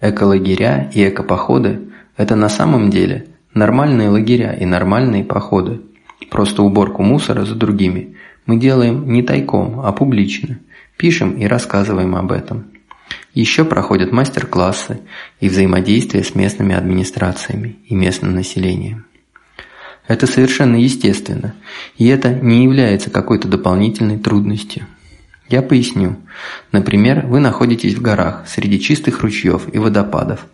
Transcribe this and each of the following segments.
Эколагеря и экопоходы – это на самом деле нормальные лагеря и нормальные походы. Просто уборку мусора за другими мы делаем не тайком, а публично. Пишем и рассказываем об этом. Еще проходят мастер-классы и взаимодействие с местными администрациями и местным населением. Это совершенно естественно, и это не является какой-то дополнительной трудностью. Я поясню. Например, вы находитесь в горах среди чистых ручьев и водопадов,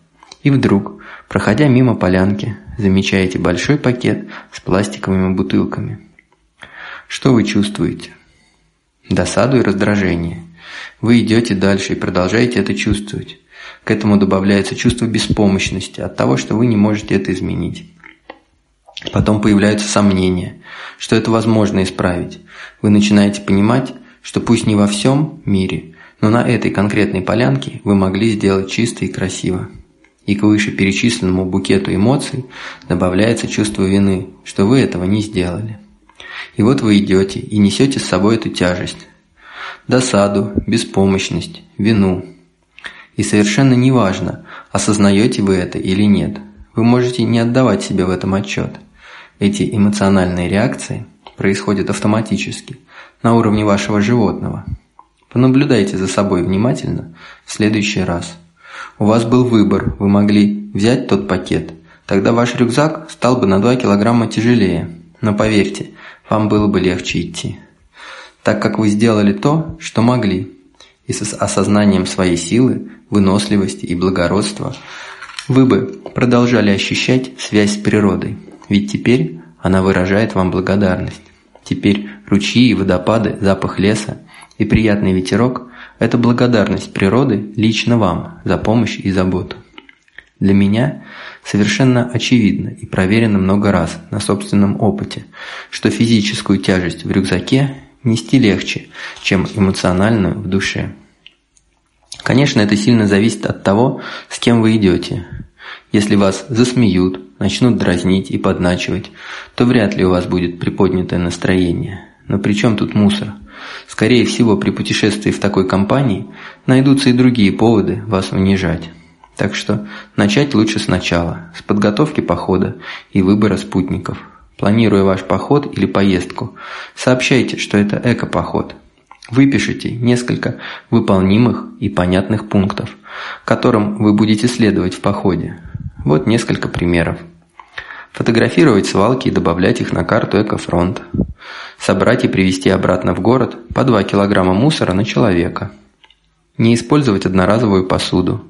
и вдруг, проходя мимо полянки, замечаете большой пакет с пластиковыми бутылками. Что вы чувствуете? Досаду и раздражение. Вы идете дальше и продолжаете это чувствовать. К этому добавляется чувство беспомощности от того, что вы не можете это изменить. Потом появляются сомнения, что это возможно исправить. Вы начинаете понимать, что пусть не во всем мире, но на этой конкретной полянке вы могли сделать чисто и красиво. И к вышеперечисленному букету эмоций добавляется чувство вины, что вы этого не сделали. И вот вы идете и несете с собой эту тяжесть. Досаду, беспомощность, вину. И совершенно неважно, осознаете вы это или нет. Вы можете не отдавать себе в этом отчет. Эти эмоциональные реакции происходят автоматически, на уровне вашего животного. Понаблюдайте за собой внимательно в следующий раз. У вас был выбор, вы могли взять тот пакет, тогда ваш рюкзак стал бы на 2 килограмма тяжелее. Но поверьте, вам было бы легче идти. Так как вы сделали то, что могли, и с осознанием своей силы, выносливости и благородства, вы бы продолжали ощущать связь с природой, ведь теперь она выражает вам благодарность. Теперь ручьи и водопады, запах леса и приятный ветерок – это благодарность природы лично вам за помощь и заботу. Для меня совершенно очевидно и проверено много раз на собственном опыте, что физическую тяжесть в рюкзаке нести легче, чем эмоциональную в душе. Конечно, это сильно зависит от того, с кем вы идете. Если вас засмеют, начнут дразнить и подначивать, то вряд ли у вас будет приподнятое настроение. Но при чем тут мусор? Скорее всего, при путешествии в такой компании найдутся и другие поводы вас унижать. Так что начать лучше сначала, с подготовки похода и выбора спутников. Планируя ваш поход или поездку, сообщайте, что это эко-поход. Выпишите несколько выполнимых и понятных пунктов, которым вы будете следовать в походе. Вот несколько примеров. Фотографировать свалки и добавлять их на карту Экофронт. Собрать и привезти обратно в город по 2 килограмма мусора на человека. Не использовать одноразовую посуду.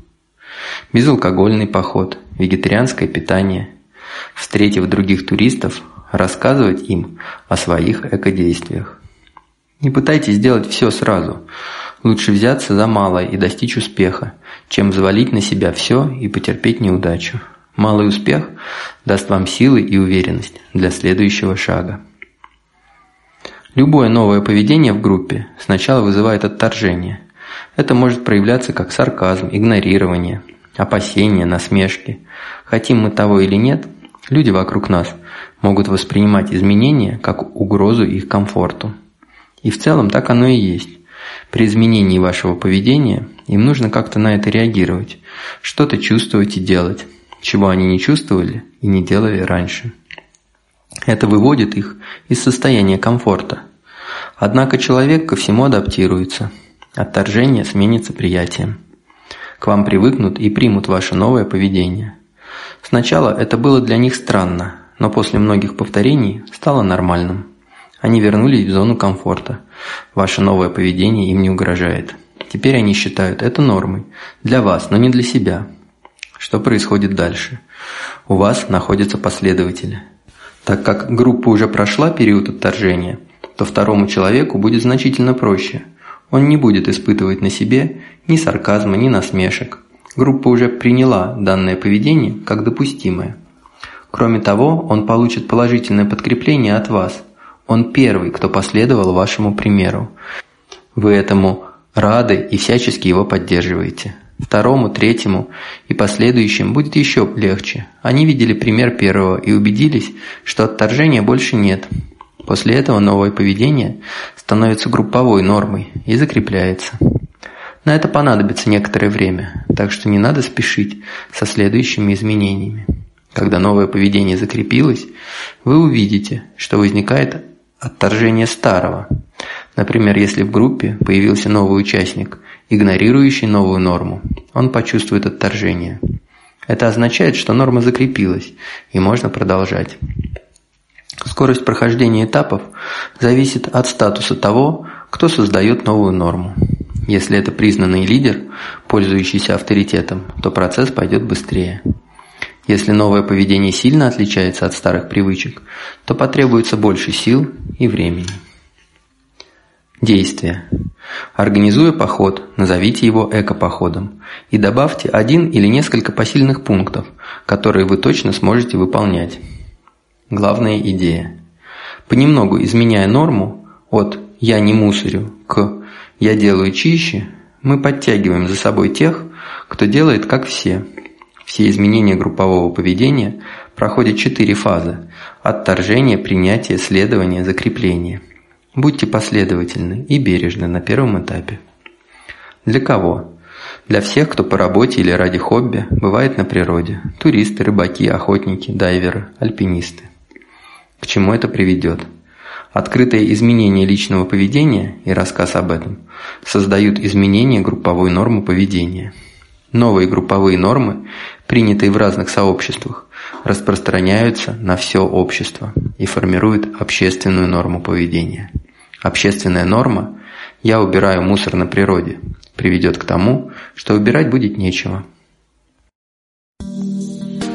Безалкогольный поход, вегетарианское питание. Встретив других туристов, рассказывать им о своих экодействиях. Не пытайтесь сделать все сразу. Лучше взяться за малое и достичь успеха, чем взвалить на себя все и потерпеть неудачу. Малый успех даст вам силы и уверенность для следующего шага. Любое новое поведение в группе сначала вызывает отторжение. Это может проявляться как сарказм, игнорирование, опасения, насмешки. Хотим мы того или нет, люди вокруг нас могут воспринимать изменения как угрозу их комфорту. И в целом так оно и есть. При изменении вашего поведения им нужно как-то на это реагировать, что-то чувствовать и делать, чего они не чувствовали и не делали раньше. Это выводит их из состояния комфорта. Однако человек ко всему адаптируется. Отторжение сменится приятием. К вам привыкнут и примут ваше новое поведение. Сначала это было для них странно, но после многих повторений стало нормальным. Они вернулись в зону комфорта. Ваше новое поведение им не угрожает. Теперь они считают это нормой. Для вас, но не для себя. Что происходит дальше? У вас находятся последователи. Так как группа уже прошла период отторжения, то второму человеку будет значительно проще. Он не будет испытывать на себе ни сарказма, ни насмешек. Группа уже приняла данное поведение как допустимое. Кроме того, он получит положительное подкрепление от вас – он первый, кто последовал вашему примеру. Вы этому рады и всячески его поддерживаете. Второму, третьему и последующим будет еще легче. Они видели пример первого и убедились, что отторжения больше нет. После этого новое поведение становится групповой нормой и закрепляется. На это понадобится некоторое время, так что не надо спешить со следующими изменениями. Когда новое поведение закрепилось, вы увидите, что возникает отторжение старого. Например, если в группе появился новый участник, игнорирующий новую норму, он почувствует отторжение. Это означает, что норма закрепилась, и можно продолжать. Скорость прохождения этапов зависит от статуса того, кто создает новую норму. Если это признанный лидер, пользующийся авторитетом, то процесс пойдет быстрее. Если новое поведение сильно отличается от старых привычек, то потребуется больше сил и времени. Действие. Организуя поход, назовите его эко-походом и добавьте один или несколько посильных пунктов, которые вы точно сможете выполнять. Главная идея. Понемногу изменяя норму от «я не мусорю» к «я делаю чище», мы подтягиваем за собой тех, кто делает как все. Все изменения группового поведения проходят четыре фазы – отторжение, принятие, следование, закрепление. Будьте последовательны и бережны на первом этапе. Для кого? Для всех, кто по работе или ради хобби бывает на природе – туристы, рыбаки, охотники, дайверы, альпинисты. К чему это приведет? Открытое изменение личного поведения и рассказ об этом создают изменение групповой нормы поведения. Новые групповые нормы, принятые в разных сообществах, распространяются на все общество и формируют общественную норму поведения. Общественная норма «я убираю мусор на природе» приведет к тому, что убирать будет нечего –